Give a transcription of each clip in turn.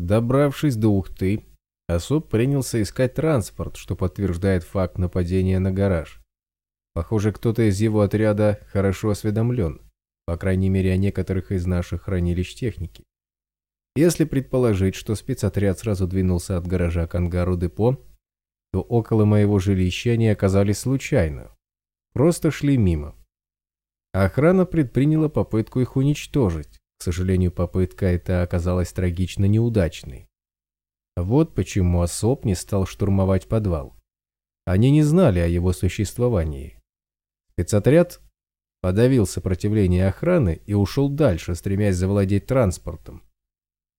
Добравшись до Ухты, Особ принялся искать транспорт, что подтверждает факт нападения на гараж. Похоже, кто-то из его отряда хорошо осведомлен, по крайней мере о некоторых из наших хранилищ техники. Если предположить, что спецотряд сразу двинулся от гаража к ангару депо, то около моего жилища они оказались случайно. Просто шли мимо. Охрана предприняла попытку их уничтожить. К сожалению, попытка эта оказалась трагично неудачной. Вот почему особ не стал штурмовать подвал. Они не знали о его существовании. Спецотряд подавил сопротивление охраны и ушел дальше, стремясь завладеть транспортом.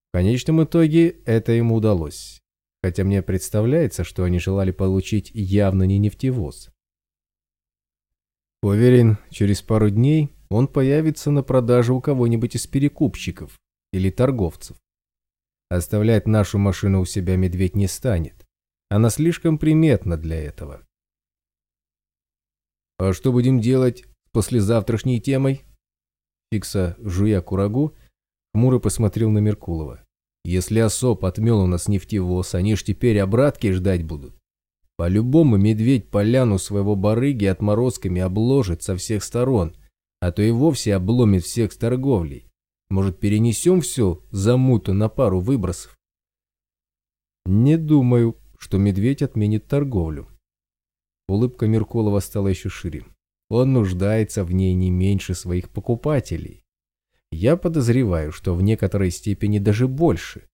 В конечном итоге это ему удалось, хотя мне представляется, что они желали получить явно не нефтевоз. Уверен, через пару дней он появится на продаже у кого-нибудь из перекупщиков или торговцев. Оставлять нашу машину у себя медведь не станет. Она слишком приметна для этого. «А что будем делать с послезавтрашней темой?» Фикса, жуя курагу, хмуро посмотрел на Меркулова. «Если особ отмел у нас нефтевоз, они ж теперь обратки ждать будут. По-любому медведь поляну своего барыги отморозками обложит со всех сторон, а то и вовсе обломит всех с торговлей. Может, перенесем все замуту на пару выбросов? Не думаю, что медведь отменит торговлю. Улыбка Меркулова стала еще шире. Он нуждается в ней не меньше своих покупателей. Я подозреваю, что в некоторой степени даже больше.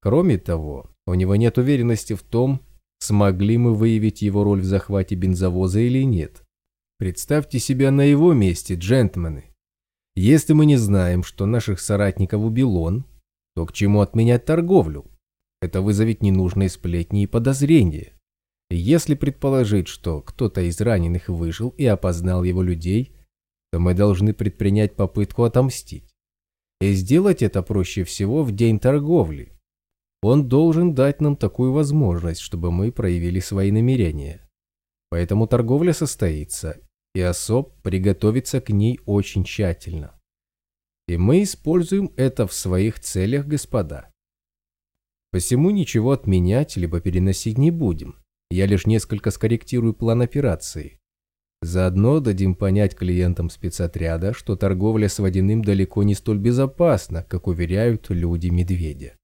Кроме того, у него нет уверенности в том, смогли мы выявить его роль в захвате бензовоза или нет. Представьте себя на его месте, джентльмены. Если мы не знаем, что наших соратников убил он, то к чему отменять торговлю? Это вызовет ненужные сплетни и подозрения. Если предположить, что кто-то из раненых выжил и опознал его людей, то мы должны предпринять попытку отомстить. И сделать это проще всего в день торговли. Он должен дать нам такую возможность, чтобы мы проявили свои намерения. Поэтому торговля состоится, и особ приготовиться к ней очень тщательно. И мы используем это в своих целях, господа. Посему ничего отменять либо переносить не будем. Я лишь несколько скорректирую план операции. Заодно дадим понять клиентам спецотряда, что торговля с водяным далеко не столь безопасна, как уверяют люди-медведя.